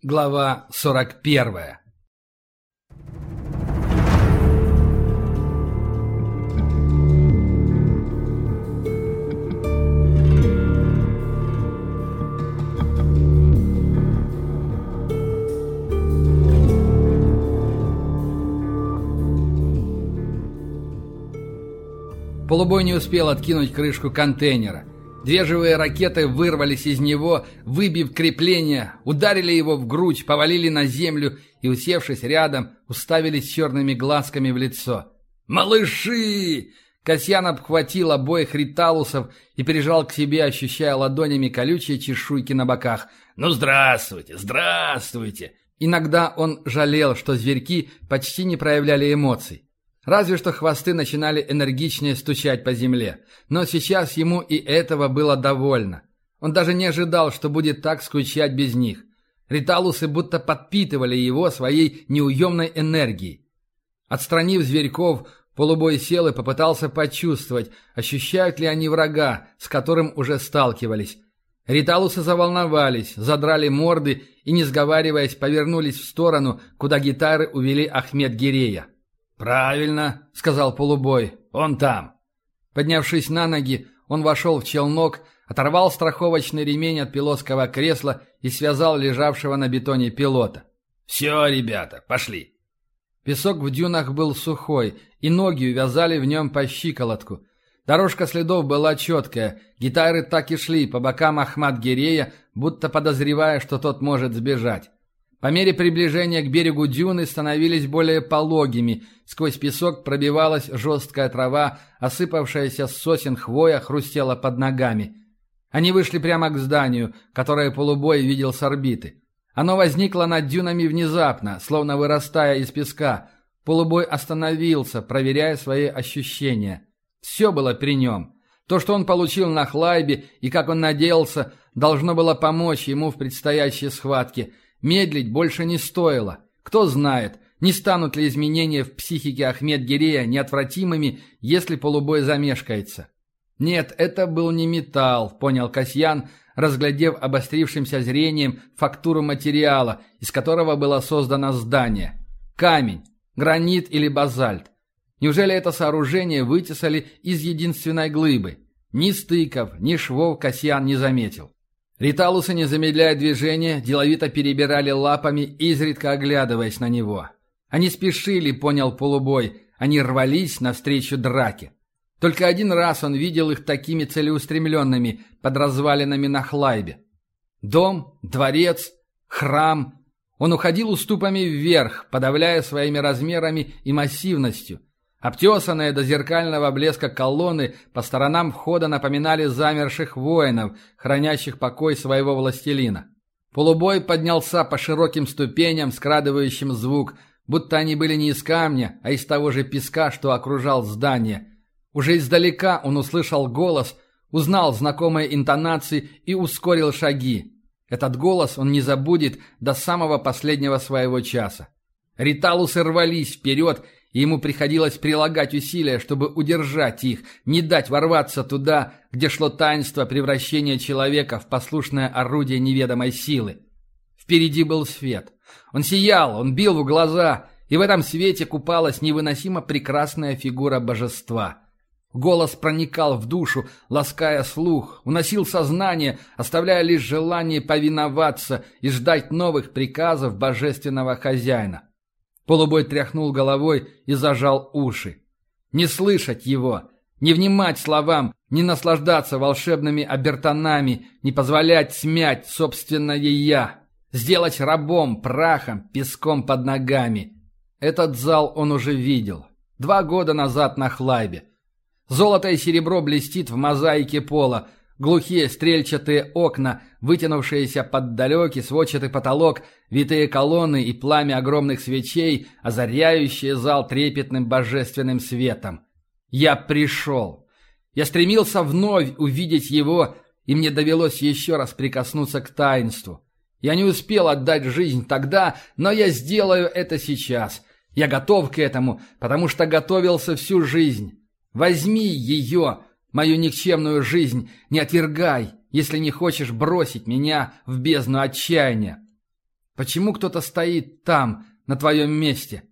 Глава 41 Полубой не успел откинуть крышку контейнера. Две живые ракеты вырвались из него, выбив крепление, ударили его в грудь, повалили на землю и, усевшись рядом, уставились черными глазками в лицо. «Малыши!» Касьян обхватил обоих риталусов и прижал к себе, ощущая ладонями колючие чешуйки на боках. «Ну, здравствуйте, здравствуйте!» Иногда он жалел, что зверьки почти не проявляли эмоций. Разве что хвосты начинали энергичнее стучать по земле. Но сейчас ему и этого было довольно. Он даже не ожидал, что будет так скучать без них. Риталусы будто подпитывали его своей неуемной энергией. Отстранив зверьков, полубой сел и попытался почувствовать, ощущают ли они врага, с которым уже сталкивались. Риталусы заволновались, задрали морды и, не сговариваясь, повернулись в сторону, куда гитары увели Ахмед Гирея. «Правильно», — сказал полубой, — «он там». Поднявшись на ноги, он вошел в челнок, оторвал страховочный ремень от пилотского кресла и связал лежавшего на бетоне пилота. «Все, ребята, пошли». Песок в дюнах был сухой, и ноги увязали в нем по щиколотку. Дорожка следов была четкая, гитары так и шли по бокам Ахмад Гирея, будто подозревая, что тот может сбежать. По мере приближения к берегу дюны становились более пологими, сквозь песок пробивалась жесткая трава, осыпавшаяся с сосен хвоя хрустела под ногами. Они вышли прямо к зданию, которое полубой видел с орбиты. Оно возникло над дюнами внезапно, словно вырастая из песка. Полубой остановился, проверяя свои ощущения. Все было при нем. То, что он получил на Хлайбе и, как он надеялся, должно было помочь ему в предстоящей схватке – Медлить больше не стоило. Кто знает, не станут ли изменения в психике Ахмед Гирея неотвратимыми, если полубой замешкается. Нет, это был не металл, понял Касьян, разглядев обострившимся зрением фактуру материала, из которого было создано здание. Камень, гранит или базальт. Неужели это сооружение вытесали из единственной глыбы? Ни стыков, ни швов Касьян не заметил. Риталусы, не замедляя движения, деловито перебирали лапами, изредка оглядываясь на него. Они спешили, понял полубой, они рвались навстречу драке. Только один раз он видел их такими целеустремленными, под развалинами на Хлайбе. Дом, дворец, храм. Он уходил уступами вверх, подавляя своими размерами и массивностью. Обтесанные до зеркального блеска колонны по сторонам входа напоминали замерших воинов, хранящих покой своего властелина. Полубой поднялся по широким ступеням, скрадывающим звук, будто они были не из камня, а из того же песка, что окружал здание. Уже издалека он услышал голос, узнал знакомые интонации и ускорил шаги. Этот голос он не забудет до самого последнего своего часа. Риталусы рвались вперед, и ему приходилось прилагать усилия, чтобы удержать их, не дать ворваться туда, где шло таинство превращения человека в послушное орудие неведомой силы. Впереди был свет. Он сиял, он бил в глаза, и в этом свете купалась невыносимо прекрасная фигура божества. Голос проникал в душу, лаская слух, уносил сознание, оставляя лишь желание повиноваться и ждать новых приказов божественного хозяина. Полубой тряхнул головой и зажал уши. Не слышать его, не внимать словам, не наслаждаться волшебными обертонами, не позволять смять собственное «я», сделать рабом, прахом, песком под ногами. Этот зал он уже видел. Два года назад на Хлайбе. Золото и серебро блестит в мозаике пола, Глухие стрельчатые окна, вытянувшиеся под далекий сводчатый потолок, витые колонны и пламя огромных свечей, озаряющие зал трепетным божественным светом. Я пришел. Я стремился вновь увидеть его, и мне довелось еще раз прикоснуться к таинству. Я не успел отдать жизнь тогда, но я сделаю это сейчас. Я готов к этому, потому что готовился всю жизнь. Возьми ее, Мою никчемную жизнь не отвергай, если не хочешь бросить меня в бездну отчаяния. Почему кто-то стоит там, на твоем месте?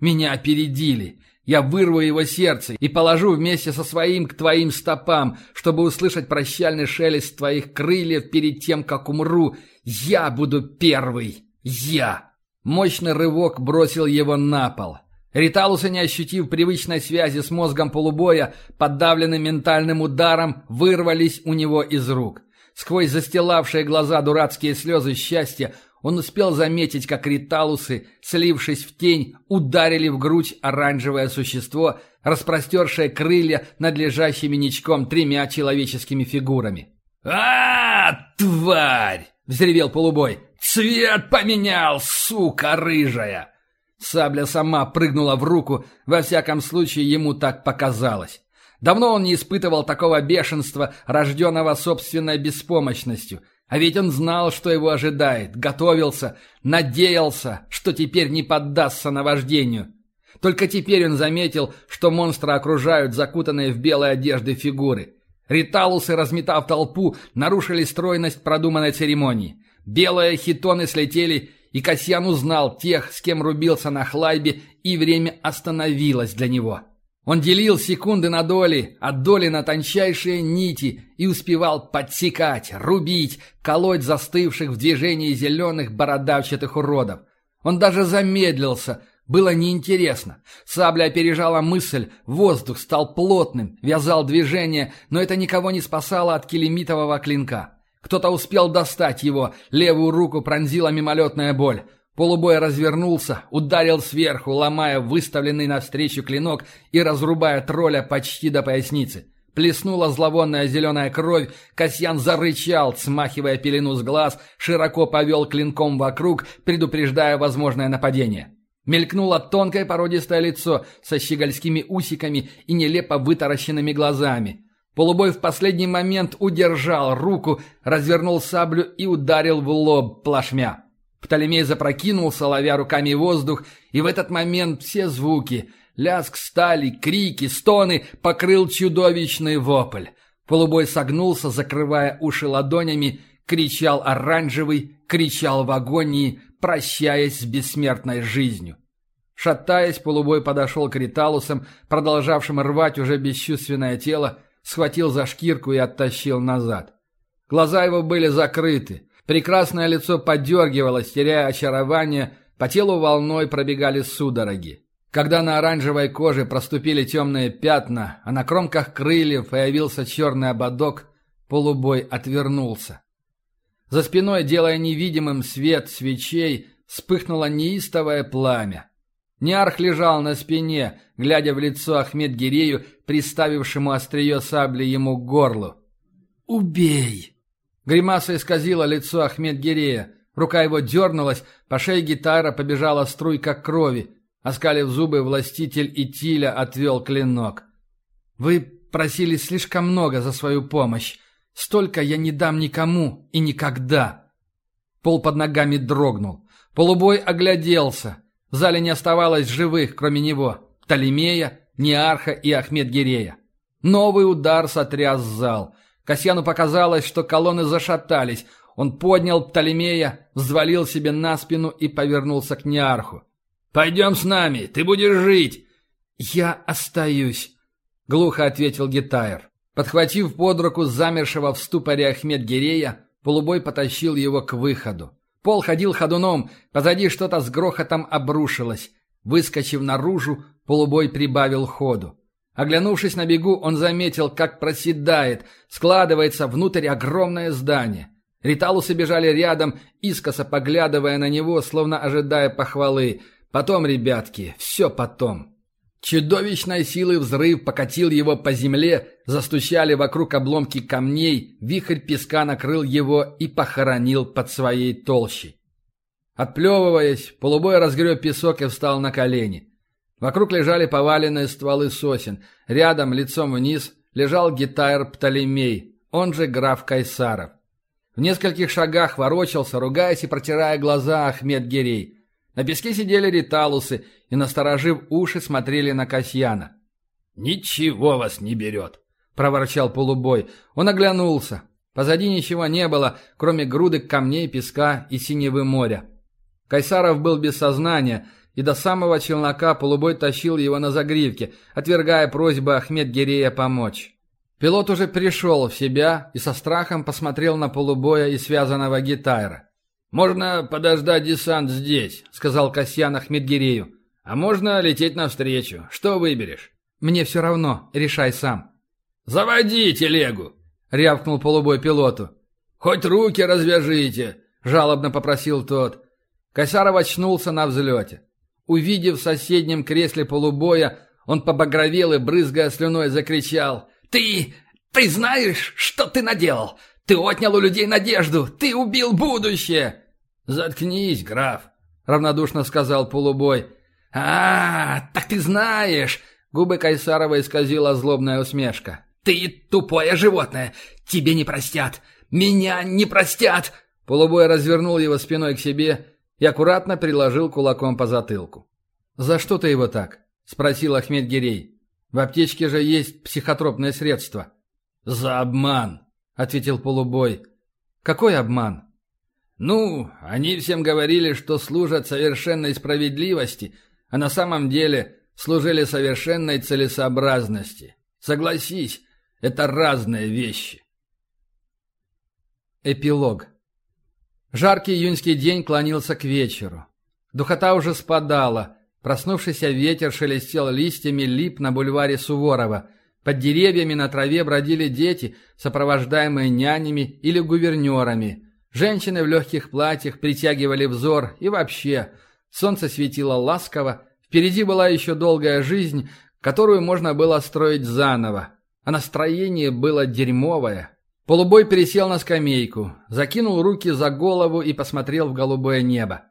Меня опередили. Я вырву его сердце и положу вместе со своим к твоим стопам, чтобы услышать прощальный шелест твоих крыльев перед тем, как умру. Я буду первый. Я!» Мощный рывок бросил его на пол. Риталусы, не ощутив привычной связи с мозгом полубоя, подавлены ментальным ударом, вырвались у него из рук. Сквозь застилавшие глаза дурацкие слезы счастья он успел заметить, как риталусы, слившись в тень, ударили в грудь оранжевое существо, распростершее крылья над лежащими ничком тремя человеческими фигурами. а, тварь!» — взревел полубой. «Цвет поменял, сука рыжая!» Сабля сама прыгнула в руку, во всяком случае ему так показалось. Давно он не испытывал такого бешенства, рожденного собственной беспомощностью. А ведь он знал, что его ожидает, готовился, надеялся, что теперь не поддастся наваждению. Только теперь он заметил, что монстра окружают закутанные в белые одежды фигуры. Риталусы, разметав толпу, нарушили стройность продуманной церемонии. Белые хитоны слетели, и Касьян узнал тех, с кем рубился на хлайбе, и время остановилось для него. Он делил секунды на доли, а доли на тончайшие нити и успевал подсекать, рубить, колоть застывших в движении зеленых бородавчатых уродов. Он даже замедлился, было неинтересно. Сабля опережала мысль, воздух стал плотным, вязал движение, но это никого не спасало от килимитового клинка. Кто-то успел достать его, левую руку пронзила мимолетная боль. Полубой развернулся, ударил сверху, ломая выставленный навстречу клинок и разрубая тролля почти до поясницы. Плеснула зловонная зеленая кровь, Касьян зарычал, смахивая пелену с глаз, широко повел клинком вокруг, предупреждая возможное нападение. Мелькнуло тонкое породистое лицо со щегольскими усиками и нелепо вытаращенными глазами. Полубой в последний момент удержал руку, развернул саблю и ударил в лоб плашмя. Птолемей запрокинулся, ловя руками воздух, и в этот момент все звуки — лязг стали, крики, стоны — покрыл чудовищный вопль. Полубой согнулся, закрывая уши ладонями, кричал оранжевый, кричал в агонии, прощаясь с бессмертной жизнью. Шатаясь, полубой подошел к риталусам, продолжавшим рвать уже бесчувственное тело, схватил за шкирку и оттащил назад. Глаза его были закрыты. Прекрасное лицо подергивалось, теряя очарование, по телу волной пробегали судороги. Когда на оранжевой коже проступили темные пятна, а на кромках крыльев появился черный ободок, полубой отвернулся. За спиной, делая невидимым свет свечей, вспыхнуло неистовое пламя. Ниарх лежал на спине, глядя в лицо Ахмед-Гирею, приставившему острие сабли ему к горлу. «Убей!» Гримаса исказила лицо Ахмед-Гирея. Рука его дернулась, по шее гитара побежала струйка крови. Оскалив зубы, властитель Итиля отвел клинок. «Вы просили слишком много за свою помощь. Столько я не дам никому и никогда!» Пол под ногами дрогнул. Полубой огляделся. В зале не оставалось живых, кроме него, Птолемея, Неарха и Ахмед-Гирея. Новый удар сотряс зал. Касьяну показалось, что колонны зашатались. Он поднял Птолемея, взвалил себе на спину и повернулся к Неарху. «Пойдем с нами, ты будешь жить!» «Я остаюсь», — глухо ответил Гитайр. Подхватив под руку замершего в ступоре Ахмед-Гирея, полубой потащил его к выходу. Пол ходил ходуном, позади что-то с грохотом обрушилось. Выскочив наружу, полубой прибавил ходу. Оглянувшись на бегу, он заметил, как проседает, складывается внутрь огромное здание. Риталусы бежали рядом, искоса поглядывая на него, словно ожидая похвалы. Потом, ребятки, все потом. Чудовищной силы взрыв покатил его по земле, застучали вокруг обломки камней, вихрь песка накрыл его и похоронил под своей толщей. Отплевываясь, полубой разгреб песок и встал на колени. Вокруг лежали поваленные стволы сосен. Рядом, лицом вниз, лежал гитайр Птолемей, он же граф Кайсаров. В нескольких шагах ворочался, ругаясь и протирая глаза Ахмед Гирей. На песке сидели риталусы и, насторожив уши, смотрели на Касьяна. «Ничего вас не берет!» — проворчал полубой. Он оглянулся. Позади ничего не было, кроме груды камней, песка и синевы моря. Кайсаров был без сознания, и до самого челнока полубой тащил его на загривке, отвергая просьбы Ахмед Гирея помочь. Пилот уже пришел в себя и со страхом посмотрел на полубоя и связанного гитайра. «Можно подождать десант здесь», — сказал Касьян Ахмедгирею. «А можно лететь навстречу. Что выберешь?» «Мне все равно. Решай сам». «Заводи телегу!» — рявкнул полубой пилоту. «Хоть руки развяжите!» — жалобно попросил тот. Косяров очнулся на взлете. Увидев в соседнем кресле полубоя, он побагровел и, брызгая слюной, закричал. «Ты... ты знаешь, что ты наделал? Ты отнял у людей надежду! Ты убил будущее!» «Заткнись, граф!» — равнодушно сказал полубой. «А, так ты знаешь!» — губы Кайсарова исказила злобная усмешка. «Ты тупое животное! Тебе не простят! Меня не простят!» Полубой развернул его спиной к себе и аккуратно приложил кулаком по затылку. «За что ты его так?» — спросил Ахмед Гирей. «В аптечке же есть психотропное средство». «За обман», — ответил полубой. «Какой обман?» «Ну, они всем говорили, что служат совершенной справедливости, а на самом деле служили совершенной целесообразности. Согласись, это разные вещи». Эпилог Жаркий июньский день клонился к вечеру. Духота уже спадала. Проснувшийся ветер шелестел листьями лип на бульваре Суворова. Под деревьями на траве бродили дети, сопровождаемые нянями или гувернерами. Женщины в легких платьях притягивали взор и вообще. Солнце светило ласково. Впереди была еще долгая жизнь, которую можно было строить заново. А настроение было дерьмовое. Полубой пересел на скамейку, закинул руки за голову и посмотрел в голубое небо.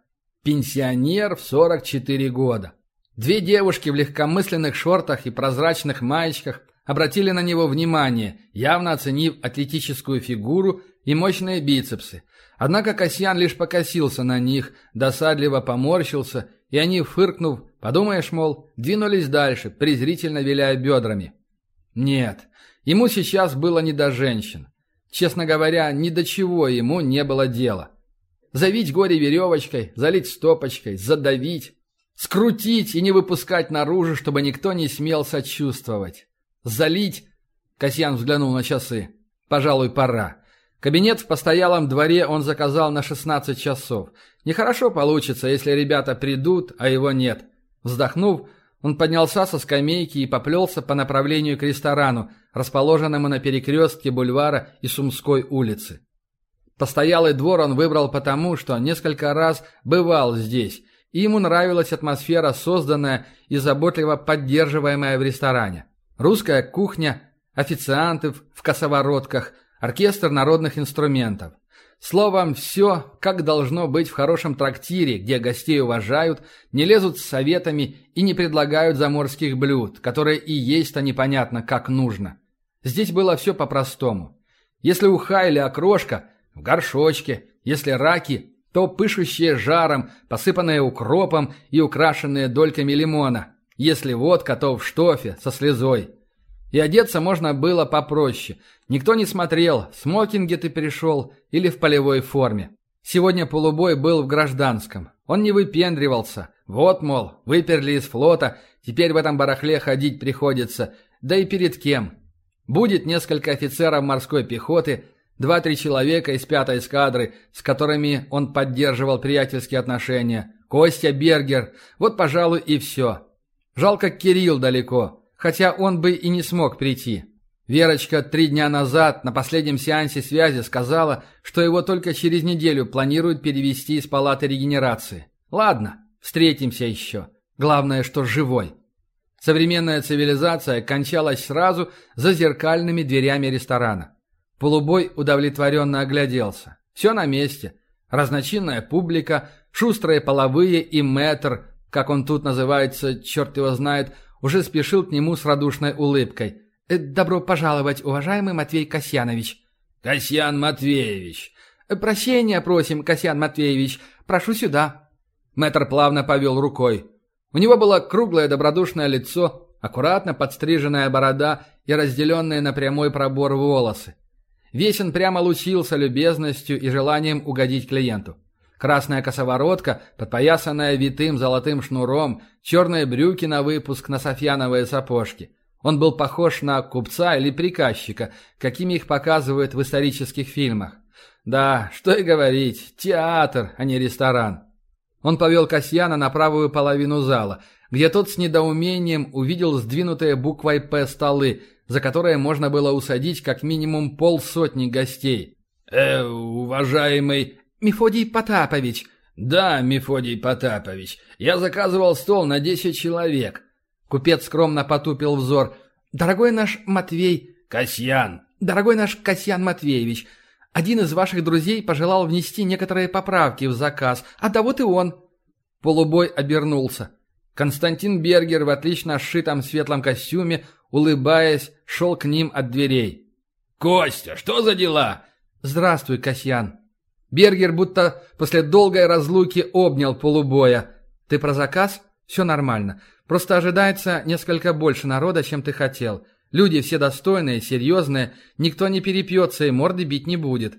Пенсионер в 44 года. Две девушки в легкомысленных шортах и прозрачных маечках обратили на него внимание, явно оценив атлетическую фигуру и мощные бицепсы. Однако Касьян лишь покосился на них, досадливо поморщился, и они, фыркнув, подумаешь, мол, двинулись дальше, презрительно виляя бедрами. Нет, ему сейчас было не до женщин. Честно говоря, ни до чего ему не было дела. Завить горе веревочкой, залить стопочкой, задавить, скрутить и не выпускать наружу, чтобы никто не смел сочувствовать. Залить... Касьян взглянул на часы. Пожалуй, пора. Кабинет в постоялом дворе он заказал на 16 часов. Нехорошо получится, если ребята придут, а его нет. Вздохнув, он поднялся со скамейки и поплелся по направлению к ресторану, расположенному на перекрестке бульвара и Сумской улицы. Постоялый двор он выбрал потому, что несколько раз бывал здесь, и ему нравилась атмосфера, созданная и заботливо поддерживаемая в ресторане. Русская кухня, официанты в косоворотках, оркестр народных инструментов. Словом, все, как должно быть в хорошем трактире, где гостей уважают, не лезут с советами и не предлагают заморских блюд, которые и есть-то непонятно, как нужно. Здесь было все по-простому. Если уха или окрошка – в горшочке, если раки, то пышущие жаром, посыпанные укропом и украшенные дольками лимона, если водка, то в штофе со слезой. И одеться можно было попроще. Никто не смотрел, в смокинге ты пришел или в полевой форме. Сегодня полубой был в гражданском. Он не выпендривался. Вот, мол, выперли из флота, теперь в этом барахле ходить приходится. Да и перед кем? Будет несколько офицеров морской пехоты, два-три человека из пятой эскадры, с которыми он поддерживал приятельские отношения. Костя Бергер. Вот, пожалуй, и все. Жалко, Кирилл далеко хотя он бы и не смог прийти. Верочка три дня назад на последнем сеансе связи сказала, что его только через неделю планируют перевести из палаты регенерации. Ладно, встретимся еще. Главное, что живой. Современная цивилизация кончалась сразу за зеркальными дверями ресторана. Полубой удовлетворенно огляделся. Все на месте. Разночинная публика, шустрые половые и мэтр, как он тут называется, черт его знает, уже спешил к нему с радушной улыбкой. «Э, «Добро пожаловать, уважаемый Матвей Касьянович». «Касьян Матвеевич». «Э, «Прощения просим, Касьян Матвеевич. Прошу сюда». Мэтр плавно повел рукой. У него было круглое добродушное лицо, аккуратно подстриженная борода и разделенные на прямой пробор волосы. Весь он прямо лучился любезностью и желанием угодить клиенту. Красная косоворотка, подпоясанная витым золотым шнуром, черные брюки на выпуск на софьяновые сапожки. Он был похож на купца или приказчика, какими их показывают в исторических фильмах. Да, что и говорить, театр, а не ресторан. Он повел Касьяна на правую половину зала, где тот с недоумением увидел сдвинутые буквой «П» столы, за которые можно было усадить как минимум полсотни гостей. «Э, уважаемый...» «Мефодий Потапович». «Да, Мефодий Потапович, я заказывал стол на десять человек». Купец скромно потупил взор. «Дорогой наш Матвей...» «Касьян». «Дорогой наш Касьян Матвеевич, один из ваших друзей пожелал внести некоторые поправки в заказ, а да вот и он». Полубой обернулся. Константин Бергер в отлично сшитом светлом костюме, улыбаясь, шел к ним от дверей. «Костя, что за дела?» «Здравствуй, Касьян». Бергер будто после долгой разлуки обнял полубоя. «Ты про заказ? Все нормально. Просто ожидается несколько больше народа, чем ты хотел. Люди все достойные, серьезные, никто не перепьется и морды бить не будет».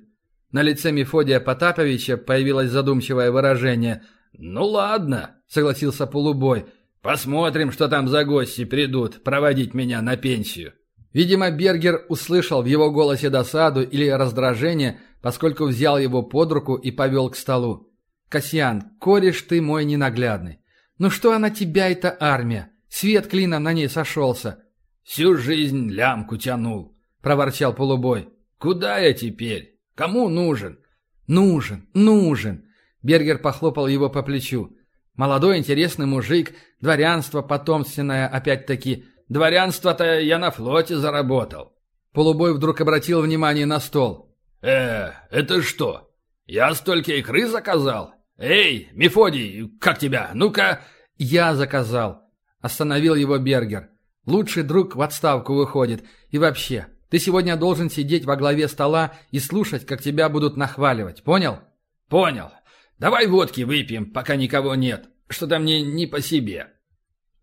На лице Мефодия Потаповича появилось задумчивое выражение. «Ну ладно», — согласился полубой. «Посмотрим, что там за гости придут проводить меня на пенсию». Видимо, Бергер услышал в его голосе досаду или раздражение, поскольку взял его под руку и повел к столу. «Касьян, кореш ты мой ненаглядный. Ну что она тебя, эта армия? Свет клином на ней сошелся». «Всю жизнь лямку тянул», — проворчал полубой. «Куда я теперь? Кому нужен?» «Нужен, нужен!» Бергер похлопал его по плечу. «Молодой интересный мужик, дворянство потомственное опять-таки, Дворянство-то я на флоте заработал. Полубой вдруг обратил внимание на стол. «Э, это что? Я столько икры заказал? Эй, Мефодий, как тебя? Ну-ка...» «Я заказал», — остановил его Бергер. «Лучший друг в отставку выходит. И вообще, ты сегодня должен сидеть во главе стола и слушать, как тебя будут нахваливать. Понял?» «Понял. Давай водки выпьем, пока никого нет. Что-то мне не по себе».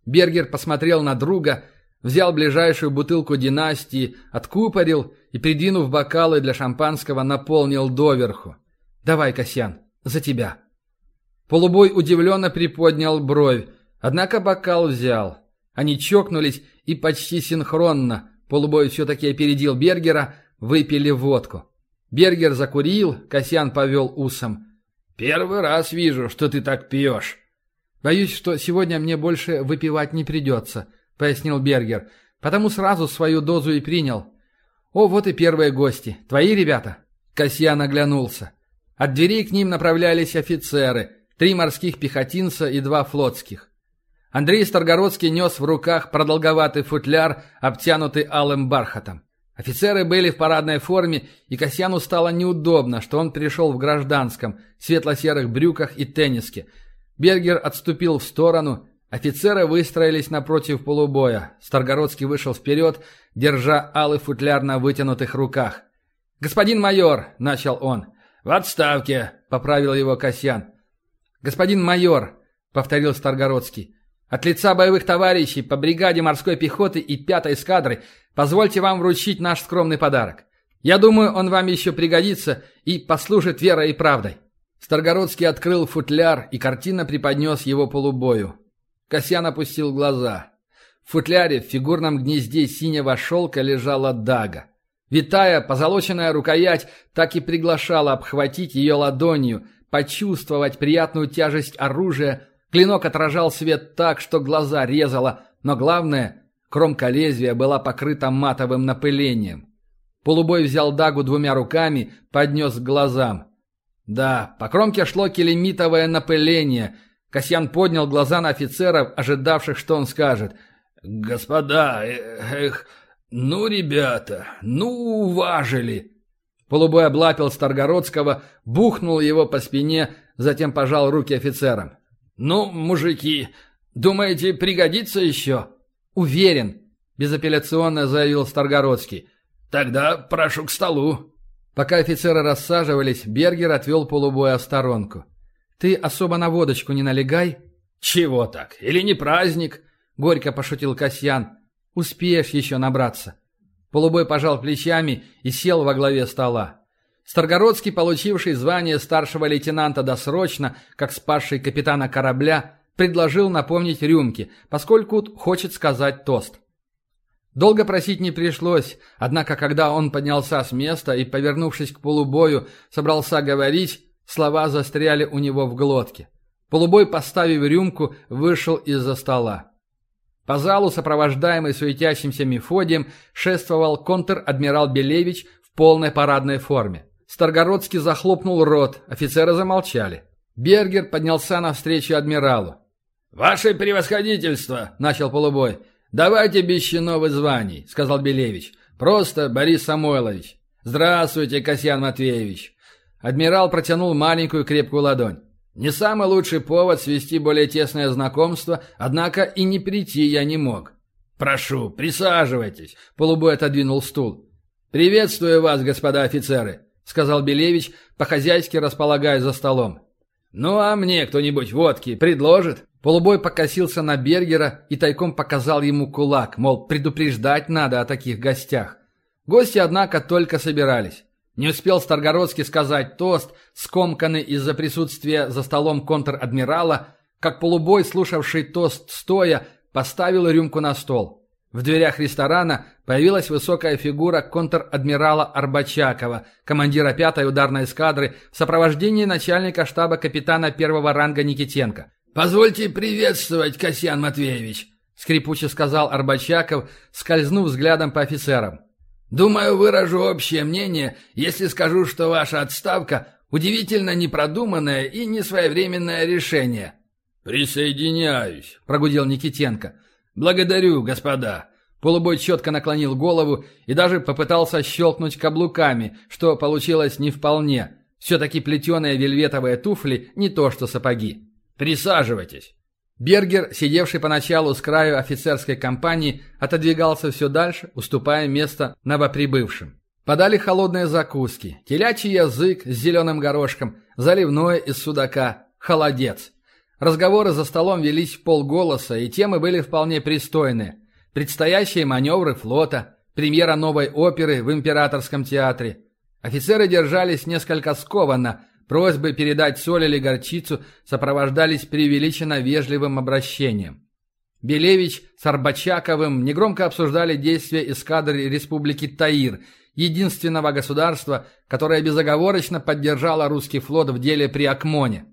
Бергер посмотрел на друга, Взял ближайшую бутылку династии, откупорил и, придвинув бокалы для шампанского, наполнил доверху. «Давай, Касьян, за тебя». Полубой удивленно приподнял бровь, однако бокал взял. Они чокнулись и почти синхронно, Полубой все-таки опередил Бергера, выпили водку. Бергер закурил, Касьян повел усом. «Первый раз вижу, что ты так пьешь». «Боюсь, что сегодня мне больше выпивать не придется», пояснил Бергер. «Потому сразу свою дозу и принял. О, вот и первые гости. Твои ребята?» Касьян оглянулся. От дверей к ним направлялись офицеры, три морских пехотинца и два флотских. Андрей Старгородский нес в руках продолговатый футляр, обтянутый алым бархатом. Офицеры были в парадной форме, и Касьяну стало неудобно, что он пришел в гражданском, светло-серых брюках и тенниске. Бергер отступил в сторону, Офицеры выстроились напротив полубоя. Старгородский вышел вперед, держа алый футляр на вытянутых руках. «Господин майор!» — начал он. «В отставке!» — поправил его Касьян. «Господин майор!» — повторил Старгородский. «От лица боевых товарищей по бригаде морской пехоты и пятой эскадры позвольте вам вручить наш скромный подарок. Я думаю, он вам еще пригодится и послужит верой и правдой». Старгородский открыл футляр и картина преподнес его полубою. Касьян опустил глаза. В футляре в фигурном гнезде синего шелка лежала дага. Витая, позолоченная рукоять так и приглашала обхватить ее ладонью, почувствовать приятную тяжесть оружия. Клинок отражал свет так, что глаза резало, но главное, кромка лезвия была покрыта матовым напылением. Полубой взял дагу двумя руками, поднес к глазам. Да, по кромке шло келемитовое напыление — Касьян поднял глаза на офицеров, ожидавших, что он скажет. «Господа, эх, ну, ребята, ну, уважили!» Полубой облапил Старгородского, бухнул его по спине, затем пожал руки офицерам. «Ну, мужики, думаете, пригодится еще?» «Уверен», — безапелляционно заявил Старгородский. «Тогда прошу к столу». Пока офицеры рассаживались, Бергер отвел полубоя в сторонку. «Ты особо на водочку не налегай». «Чего так? Или не праздник?» — горько пошутил Касьян. «Успеешь еще набраться». Полубой пожал плечами и сел во главе стола. Старгородский, получивший звание старшего лейтенанта досрочно, как спасший капитана корабля, предложил напомнить рюмки, поскольку хочет сказать тост. Долго просить не пришлось, однако когда он поднялся с места и, повернувшись к полубою, собрался говорить, слова застряли у него в глотке. Полубой, поставив рюмку, вышел из-за стола. По залу, сопровождаемый суетящимся Мефодием, шествовал контр-адмирал Белевич в полной парадной форме. Старгородский захлопнул рот, офицеры замолчали. Бергер поднялся навстречу адмиралу. «Ваше превосходительство!» – начал полубой. «Давайте без чинов и званий», – сказал Белевич. «Просто Борис Самойлович». «Здравствуйте, Касьян Матвеевич». Адмирал протянул маленькую крепкую ладонь. «Не самый лучший повод свести более тесное знакомство, однако и не прийти я не мог». «Прошу, присаживайтесь», – полубой отодвинул стул. «Приветствую вас, господа офицеры сказал Белевич, по-хозяйски располагая за столом. «Ну а мне кто-нибудь водки предложит?» Полубой покосился на Бергера и тайком показал ему кулак, мол, предупреждать надо о таких гостях. Гости, однако, только собирались. Не успел Старгородский сказать тост, скомканный из-за присутствия за столом контр-адмирала, как полубой, слушавший тост стоя, поставил рюмку на стол. В дверях ресторана появилась высокая фигура контр-адмирала Арбачакова, командира пятой ударной эскадры, в сопровождении начальника штаба капитана первого ранга Никитенко. «Позвольте приветствовать, Касьян Матвеевич», — скрипуче сказал Арбачаков, скользнув взглядом по офицерам. «Думаю, выражу общее мнение, если скажу, что ваша отставка — удивительно непродуманное и несвоевременное решение». «Присоединяюсь», — прогудел Никитенко. «Благодарю, господа!» Полубой четко наклонил голову и даже попытался щелкнуть каблуками, что получилось не вполне. Все-таки плетеные вельветовые туфли не то что сапоги. «Присаживайтесь!» Бергер, сидевший поначалу с краю офицерской компании, отодвигался все дальше, уступая место новоприбывшим. Подали холодные закуски, телячий язык с зеленым горошком, заливное из судака, холодец – Разговоры за столом велись полголоса, и темы были вполне пристойные. Предстоящие маневры флота, премьера новой оперы в Императорском театре. Офицеры держались несколько скованно, просьбы передать соль или горчицу сопровождались преувеличенно вежливым обращением. Белевич с Арбачаковым негромко обсуждали действия эскадры Республики Таир, единственного государства, которое безоговорочно поддержало русский флот в деле при Акмоне.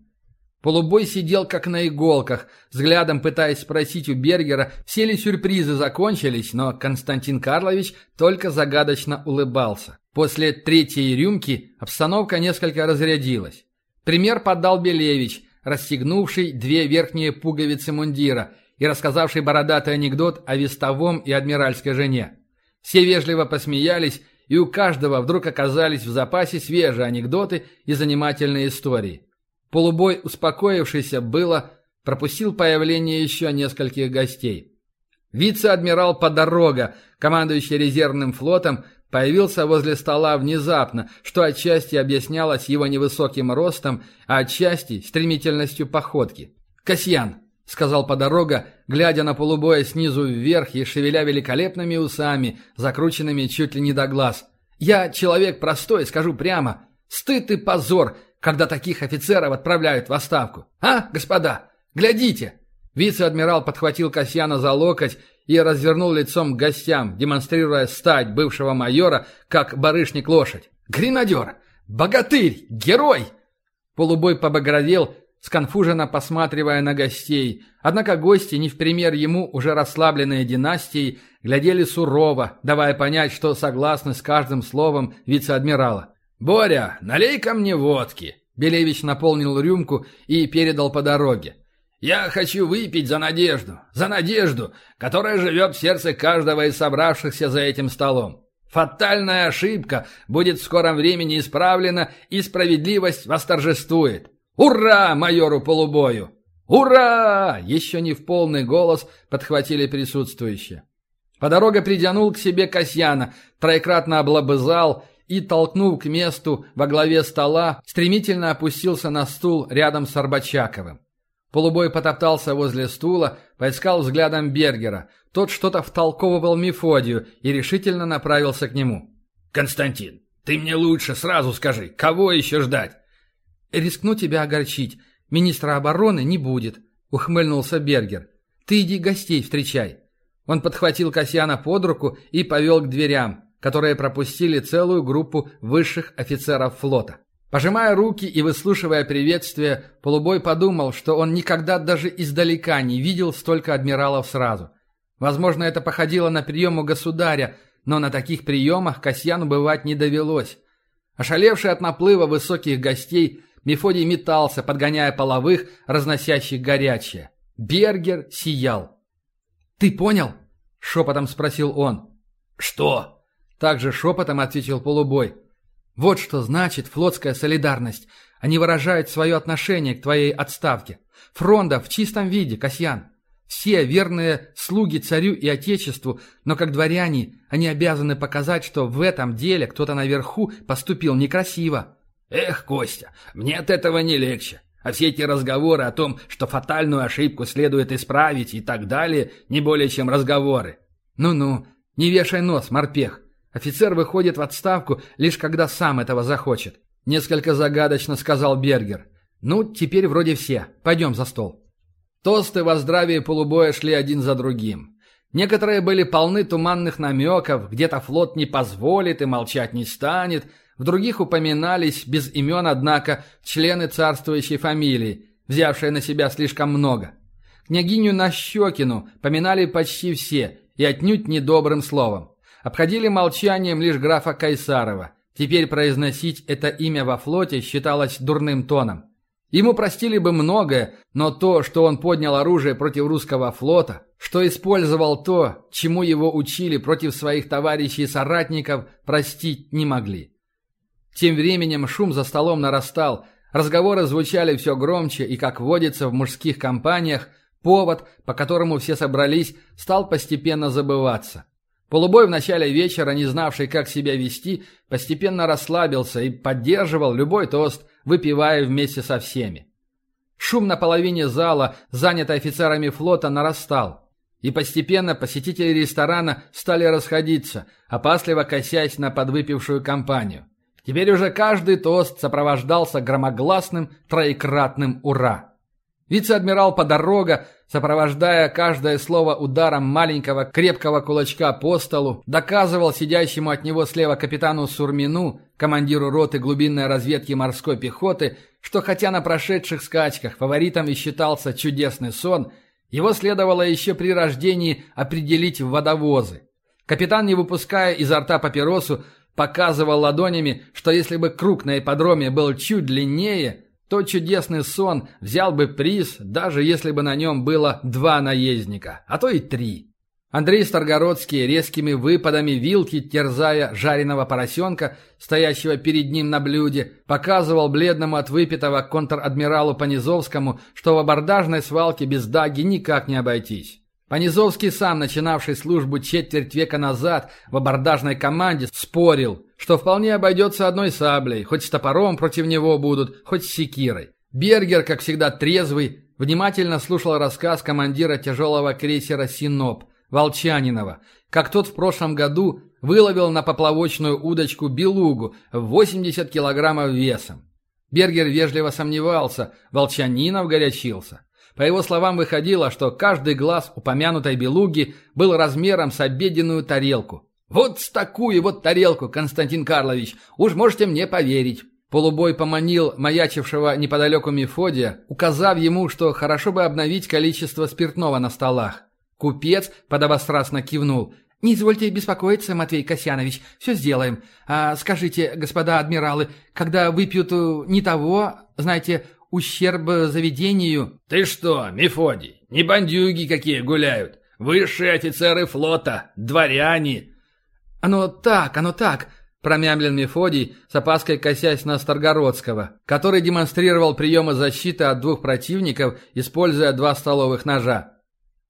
Полубой сидел как на иголках, взглядом пытаясь спросить у Бергера, все ли сюрпризы закончились, но Константин Карлович только загадочно улыбался. После третьей рюмки обстановка несколько разрядилась. Пример подал Белевич, расстегнувший две верхние пуговицы мундира и рассказавший бородатый анекдот о вестовом и адмиральской жене. Все вежливо посмеялись, и у каждого вдруг оказались в запасе свежие анекдоты и занимательные истории. Полубой, успокоившийся было, пропустил появление еще нескольких гостей. Вице-адмирал Подорога, командующий резервным флотом, появился возле стола внезапно, что отчасти объяснялось его невысоким ростом, а отчасти стремительностью походки. «Касьян», — сказал Подорога, глядя на полубоя снизу вверх и шевеля великолепными усами, закрученными чуть ли не до глаз. «Я человек простой, скажу прямо. Стыд и позор, когда таких офицеров отправляют в отставку? А, господа, глядите!» Вице-адмирал подхватил Касьяна за локоть и развернул лицом к гостям, демонстрируя стать бывшего майора, как барышник лошадь. «Гренадер! Богатырь! Герой!» Полубой побагровел, сконфуженно посматривая на гостей. Однако гости, не в пример ему, уже расслабленные династией, глядели сурово, давая понять, что согласны с каждым словом вице-адмирала. «Боря, налей-ка мне водки!» Белевич наполнил рюмку и передал по дороге. «Я хочу выпить за надежду, за надежду, которая живет в сердце каждого из собравшихся за этим столом. Фатальная ошибка будет в скором времени исправлена, и справедливость восторжествует. Ура майору Полубою! Ура!» Еще не в полный голос подхватили присутствующие. По дороге придянул к себе Касьяна, троекратно облобызал и, толкнув к месту во главе стола, стремительно опустился на стул рядом с Арбачаковым. Полубой потоптался возле стула, поискал взглядом Бергера. Тот что-то втолковывал Мефодию и решительно направился к нему. «Константин, Ты мне лучше сразу скажи, кого еще ждать?» «Рискну тебя огорчить. Министра обороны не будет», — ухмыльнулся Бергер. «Ты иди гостей встречай». Он подхватил Касьяна под руку и повел к дверям, которые пропустили целую группу высших офицеров флота. Пожимая руки и выслушивая приветствие, Полубой подумал, что он никогда даже издалека не видел столько адмиралов сразу. Возможно, это походило на прием у государя, но на таких приемах Касьяну бывать не довелось. Ошалевший от наплыва высоких гостей, Мефодий метался, подгоняя половых, разносящих горячее. Бергер сиял. «Ты понял?» — шепотом спросил он. «Что?» — также шепотом ответил полубой. «Вот что значит флотская солидарность. Они выражают свое отношение к твоей отставке. Фронда в чистом виде, Касьян. Все верные слуги царю и отечеству, но как дворяне они обязаны показать, что в этом деле кто-то наверху поступил некрасиво. Эх, Костя, мне от этого не легче. А все эти разговоры о том, что фатальную ошибку следует исправить и так далее, не более чем разговоры. Ну-ну, не вешай нос, морпех. Офицер выходит в отставку лишь когда сам этого захочет. Несколько загадочно сказал Бергер. Ну, теперь вроде все. Пойдем за стол. Тосты во здравие полубоя шли один за другим. Некоторые были полны туманных намеков, где-то флот не позволит и молчать не станет, в других упоминались, без имен, однако, члены царствующей фамилии, взявшие на себя слишком много. Княгиню Нащекину поминали почти все, и отнюдь недобрым словом. Обходили молчанием лишь графа Кайсарова. Теперь произносить это имя во флоте считалось дурным тоном. Ему простили бы многое, но то, что он поднял оружие против русского флота, что использовал то, чему его учили против своих товарищей и соратников, простить не могли. Тем временем шум за столом нарастал, разговоры звучали все громче, и, как водится в мужских компаниях, повод, по которому все собрались, стал постепенно забываться. Полубой в начале вечера, не знавший, как себя вести, постепенно расслабился и поддерживал любой тост – выпивая вместе со всеми. Шум на половине зала, занятый офицерами флота, нарастал. И постепенно посетители ресторана стали расходиться, опасливо косясь на подвыпившую компанию. Теперь уже каждый тост сопровождался громогласным троекратным «Ура!». Вице-адмирал Подорога, сопровождая каждое слово ударом маленького крепкого кулачка по столу, доказывал сидящему от него слева капитану Сурмину, командиру роты глубинной разведки морской пехоты, что хотя на прошедших скачках фаворитом и считался чудесный сон, его следовало еще при рождении определить в водовозы. Капитан, не выпуская изо рта папиросу, показывал ладонями, что если бы круг на ипподроме был чуть длиннее – то чудесный сон взял бы приз, даже если бы на нем было два наездника, а то и три. Андрей Старгородский резкими выпадами вилки, терзая жареного поросенка, стоящего перед ним на блюде, показывал бледному от выпитого контр-адмиралу Понизовскому, что в абордажной свалке без даги никак не обойтись. Понизовский сам, начинавший службу четверть века назад в абордажной команде, спорил, что вполне обойдется одной саблей, хоть с топором против него будут, хоть с секирой. Бергер, как всегда трезвый, внимательно слушал рассказ командира тяжелого крейсера «Синоп» Волчанинова, как тот в прошлом году выловил на поплавочную удочку белугу в 80 килограммов весом. Бергер вежливо сомневался, Волчанинов горячился. По его словам, выходило, что каждый глаз упомянутой белуги был размером с обеденную тарелку. «Вот с такую вот тарелку, Константин Карлович, уж можете мне поверить». Полубой поманил маячившего неподалеку Мефодия, указав ему, что хорошо бы обновить количество спиртного на столах. Купец подобострастно кивнул. «Не извольте беспокоиться, Матвей Касьянович, все сделаем. А скажите, господа адмиралы, когда выпьют э, не того, знаете, ущерб заведению...» «Ты что, Мефодий, не бандюги какие гуляют. Высшие офицеры флота, дворяне». «Оно так, оно так», — промямлил Мефодий, с опаской косясь на Старгородского, который демонстрировал приемы защиты от двух противников, используя два столовых ножа.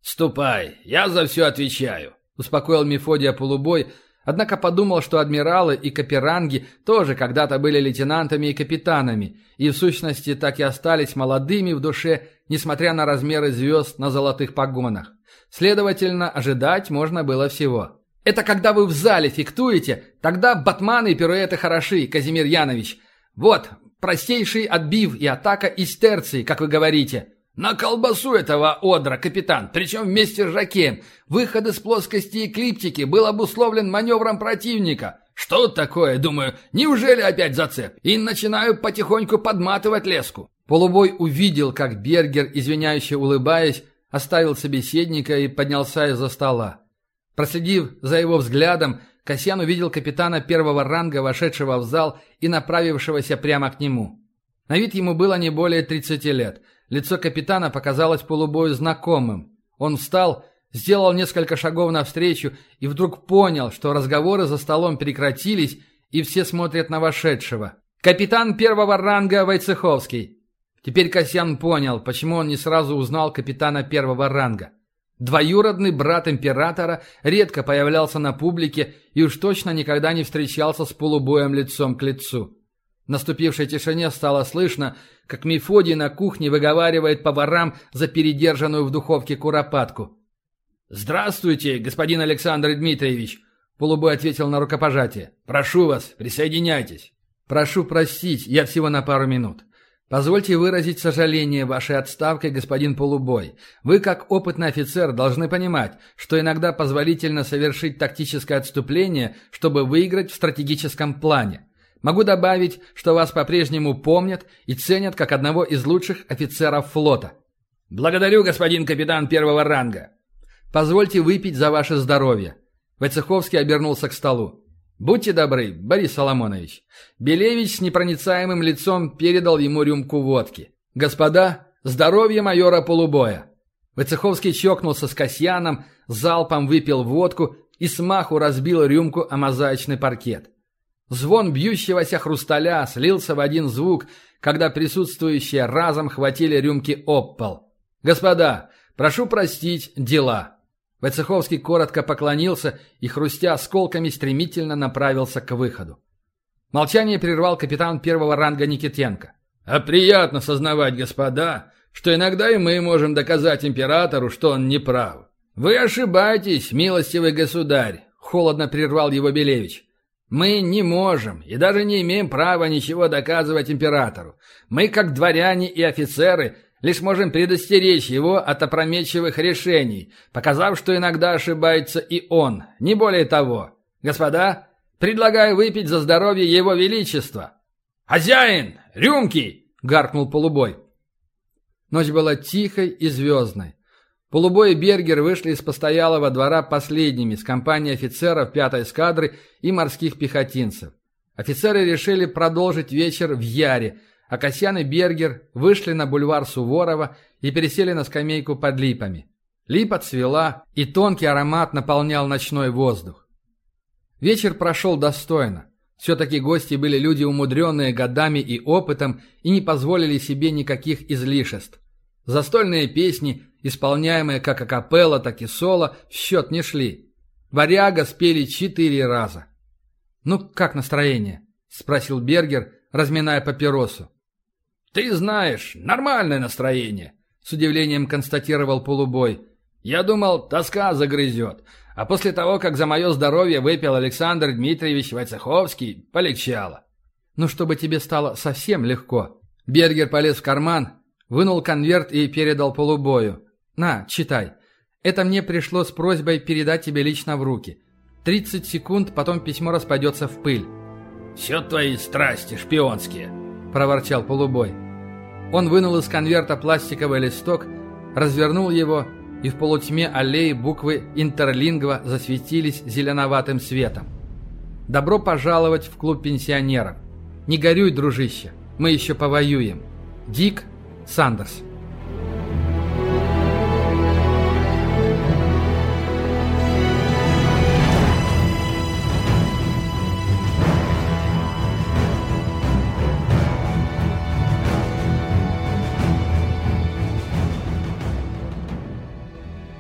«Ступай, я за все отвечаю», — успокоил Мефодия полубой, — Однако подумал, что адмиралы и каперанги тоже когда-то были лейтенантами и капитанами, и в сущности так и остались молодыми в душе, несмотря на размеры звезд на золотых погонах. Следовательно, ожидать можно было всего. Это когда вы в зале фиктуете, тогда батманы и пируэты хороши, Казимир Янович. Вот, простейший отбив и атака из терции, как вы говорите. На колбасу этого одра, капитан, причем вместе с Жакен. Выход из плоскости эклиптики был обусловлен маневром противника. Что такое, думаю, неужели опять зацеп? И начинаю потихоньку подматывать леску. Полубой увидел, как Бергер, извиняюще улыбаясь, оставил собеседника и поднялся из-за стола. Проследив за его взглядом, Касьян увидел капитана первого ранга, вошедшего в зал и направившегося прямо к нему. На вид ему было не более 30 лет – Лицо капитана показалось полубою знакомым. Он встал, сделал несколько шагов навстречу и вдруг понял, что разговоры за столом прекратились, и все смотрят на вошедшего. «Капитан первого ранга Войцеховский!» Теперь Касьян понял, почему он не сразу узнал капитана первого ранга. Двоюродный брат императора редко появлялся на публике и уж точно никогда не встречался с полубоем лицом к лицу. Наступившей тишине стало слышно, как Мефодий на кухне выговаривает поварам за передержанную в духовке куропатку. «Здравствуйте, господин Александр Дмитриевич!» Полубой ответил на рукопожатие. «Прошу вас, присоединяйтесь». «Прошу простить, я всего на пару минут. Позвольте выразить сожаление вашей отставкой, господин Полубой. Вы, как опытный офицер, должны понимать, что иногда позволительно совершить тактическое отступление, чтобы выиграть в стратегическом плане. Могу добавить, что вас по-прежнему помнят и ценят как одного из лучших офицеров флота. Благодарю, господин капитан первого ранга. Позвольте выпить за ваше здоровье. Войцеховский обернулся к столу. «Будьте добры, Борис Соломонович». Белевич с непроницаемым лицом передал ему рюмку водки. «Господа, здоровье майора Полубоя». Войцеховский чокнулся с Касьяном, залпом выпил водку и смаху разбил рюмку о мозаичный паркет. Звон бьющегося хрусталя слился в один звук, когда присутствующие разом хватили рюмки об пол. «Господа, прошу простить, дела». Войцеховский коротко поклонился и, хрустя осколками, стремительно направился к выходу. Молчание прервал капитан первого ранга Никитенко. «А приятно сознавать, господа, что иногда и мы можем доказать императору, что он не прав. Вы ошибаетесь, милостивый государь», — холодно прервал его Белевич. Мы не можем и даже не имеем права ничего доказывать императору. Мы, как дворяне и офицеры, лишь можем предостеречь его от опрометчивых решений, показав, что иногда ошибается и он, не более того. Господа, предлагаю выпить за здоровье его величества. «Хозяин! Рюмки!» — гаркнул полубой. Ночь была тихой и звездной. Полубой и Бергер вышли из постоялого двора последними с компанией офицеров пятой эскадры и морских пехотинцев. Офицеры решили продолжить вечер в Яре, а Касьян и Бергер вышли на бульвар Суворова и пересели на скамейку под липами. Липа цвела, и тонкий аромат наполнял ночной воздух. Вечер прошел достойно. Все-таки гости были люди, умудренные годами и опытом, и не позволили себе никаких излишеств. Застольные песни исполняемые как акапелла, так и соло, в счет не шли. Варяга спели четыре раза. «Ну, как настроение?» – спросил Бергер, разминая папиросу. «Ты знаешь, нормальное настроение», – с удивлением констатировал полубой. «Я думал, тоска загрызет, а после того, как за мое здоровье выпил Александр Дмитриевич Войцеховский, полегчало». «Ну, чтобы тебе стало совсем легко». Бергер полез в карман, вынул конверт и передал полубою. «На, читай. Это мне пришло с просьбой передать тебе лично в руки. 30 секунд, потом письмо распадется в пыль». «Все твои страсти шпионские», – проворчал полубой. Он вынул из конверта пластиковый листок, развернул его, и в полутьме аллеи буквы «Интерлингва» засветились зеленоватым светом. «Добро пожаловать в клуб пенсионеров. Не горюй, дружище, мы еще повоюем. Дик Сандерс».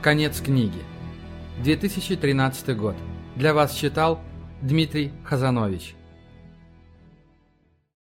Конец книги. 2013 год. Для вас читал Дмитрий Хазанович.